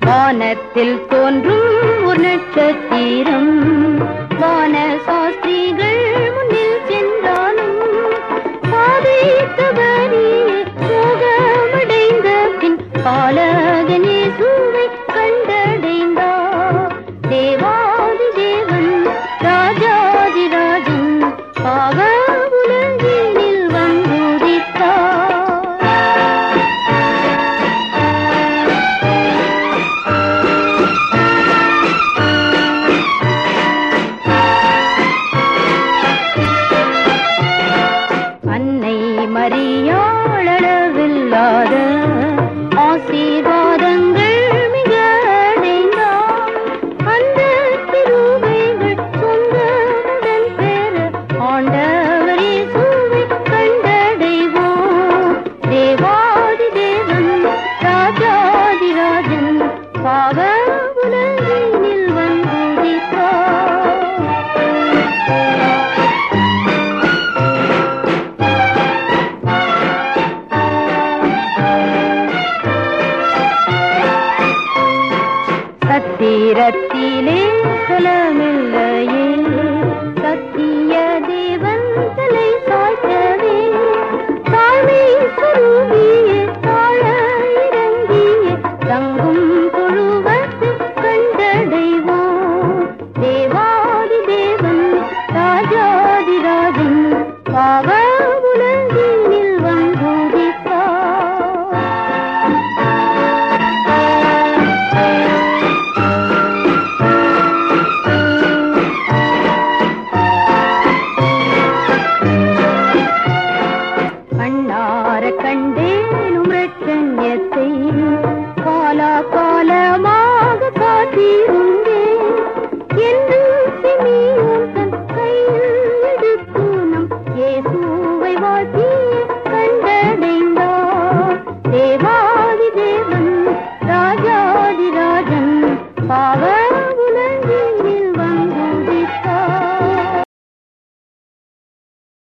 வானத்தில் தோன்றும் ஒரு நட்சத்திரம். வான சாஸ்திரம் मरी। வீரத்திலே குலமில்லையே செய்ய